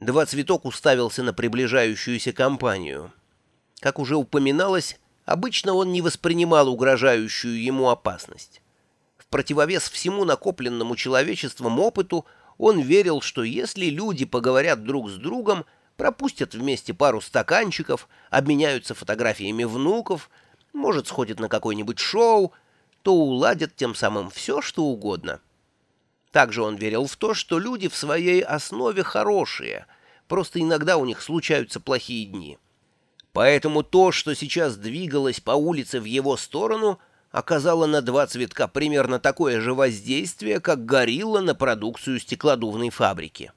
Два цветок уставился на приближающуюся компанию. Как уже упоминалось, обычно он не воспринимал угрожающую ему опасность. В противовес всему накопленному человечеством опыту он верил, что если люди поговорят друг с другом, пропустят вместе пару стаканчиков, обменяются фотографиями внуков, может, сходят на какое-нибудь шоу, то уладят тем самым все, что угодно. Также он верил в то, что люди в своей основе хорошие, просто иногда у них случаются плохие дни. Поэтому то, что сейчас двигалось по улице в его сторону, оказало на два цветка примерно такое же воздействие, как горилла на продукцию стеклодувной фабрики.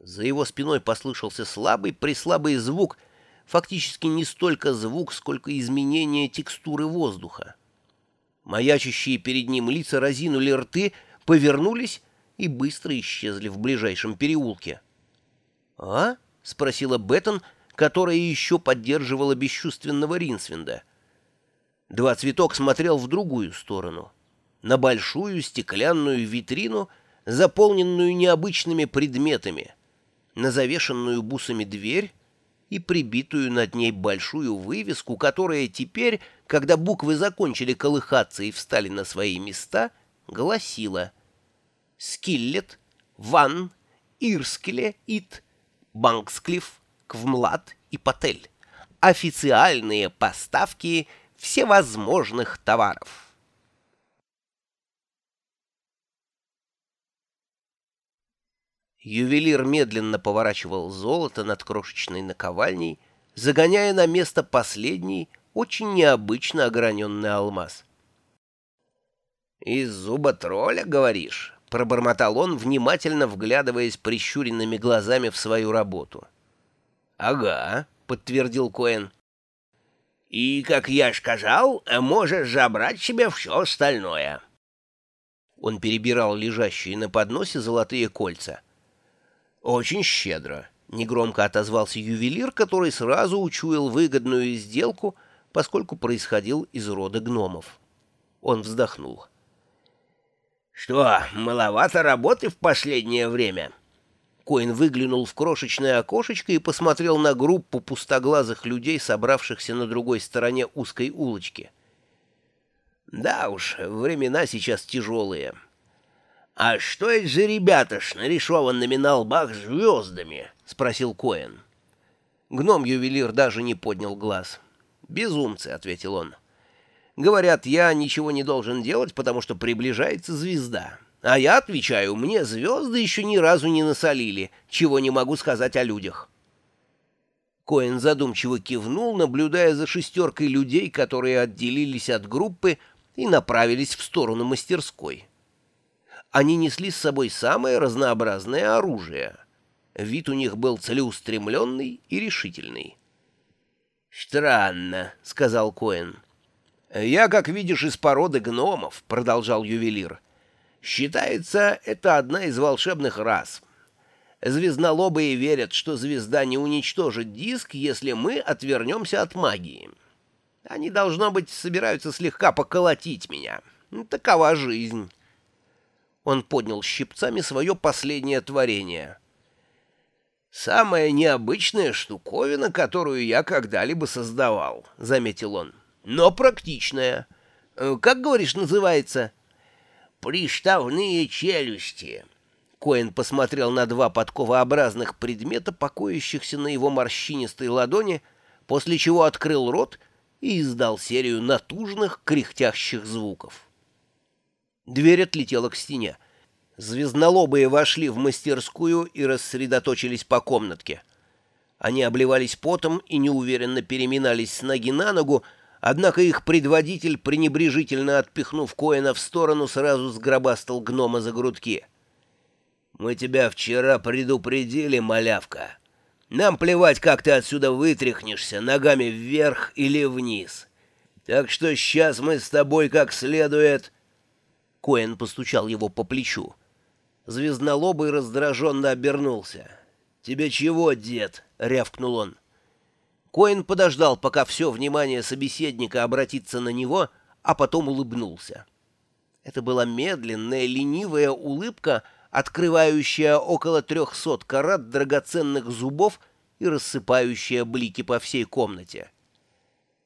За его спиной послышался слабый, прислабый звук, фактически не столько звук, сколько изменение текстуры воздуха. Маячащие перед ним лица разинули рты, повернулись и быстро исчезли в ближайшем переулке. «А?» — спросила Беттон, которая еще поддерживала бесчувственного Ринсвинда. Два цветок смотрел в другую сторону, на большую стеклянную витрину, заполненную необычными предметами, на завешенную бусами дверь и прибитую над ней большую вывеску, которая теперь, когда буквы закончили колыхаться и встали на свои места, гласила — Скиллет, Ван, Ирскеле, Ит, Банксклифф, Квмлад и Патель. Официальные поставки всевозможных товаров. Ювелир медленно поворачивал золото над крошечной наковальней, загоняя на место последний, очень необычно ограненный алмаз. «Из зуба тролля, говоришь?» — пробормотал он, внимательно вглядываясь прищуренными глазами в свою работу. «Ага», — подтвердил Коэн. «И, как я ж сказал, можешь забрать себе все остальное». Он перебирал лежащие на подносе золотые кольца. «Очень щедро», — негромко отозвался ювелир, который сразу учуял выгодную сделку, поскольку происходил из рода гномов. Он вздохнул. «Что, маловато работы в последнее время?» Коин выглянул в крошечное окошечко и посмотрел на группу пустоглазых людей, собравшихся на другой стороне узкой улочки. «Да уж, времена сейчас тяжелые». «А что это за ребята с нарисованными на лбах звездами?» — спросил Коэн. Гном-ювелир даже не поднял глаз. «Безумцы», — ответил он. Говорят, я ничего не должен делать, потому что приближается звезда. А я отвечаю, мне звезды еще ни разу не насолили, чего не могу сказать о людях. Коэн задумчиво кивнул, наблюдая за шестеркой людей, которые отделились от группы и направились в сторону мастерской. Они несли с собой самое разнообразное оружие. Вид у них был целеустремленный и решительный. «Странно», — сказал Коэн. «Я, как видишь, из породы гномов», — продолжал ювелир. «Считается, это одна из волшебных рас. Звезднолобые верят, что звезда не уничтожит диск, если мы отвернемся от магии. Они, должно быть, собираются слегка поколотить меня. Такова жизнь». Он поднял щипцами свое последнее творение. «Самая необычная штуковина, которую я когда-либо создавал», — заметил он но практичная. Э, как, говоришь, называется? «Приставные челюсти». Коэн посмотрел на два подковообразных предмета, покоящихся на его морщинистой ладони, после чего открыл рот и издал серию натужных, кряхтящих звуков. Дверь отлетела к стене. Звезднолобые вошли в мастерскую и рассредоточились по комнатке. Они обливались потом и неуверенно переминались с ноги на ногу, Однако их предводитель, пренебрежительно отпихнув Коэна в сторону, сразу сгробастал гнома за грудки. «Мы тебя вчера предупредили, малявка. Нам плевать, как ты отсюда вытряхнешься, ногами вверх или вниз. Так что сейчас мы с тобой как следует...» Коэн постучал его по плечу. Звезднолобый раздраженно обернулся. «Тебе чего, дед?» — рявкнул он. Коин подождал, пока все внимание собеседника обратится на него, а потом улыбнулся. Это была медленная, ленивая улыбка, открывающая около трехсот карат драгоценных зубов и рассыпающая блики по всей комнате.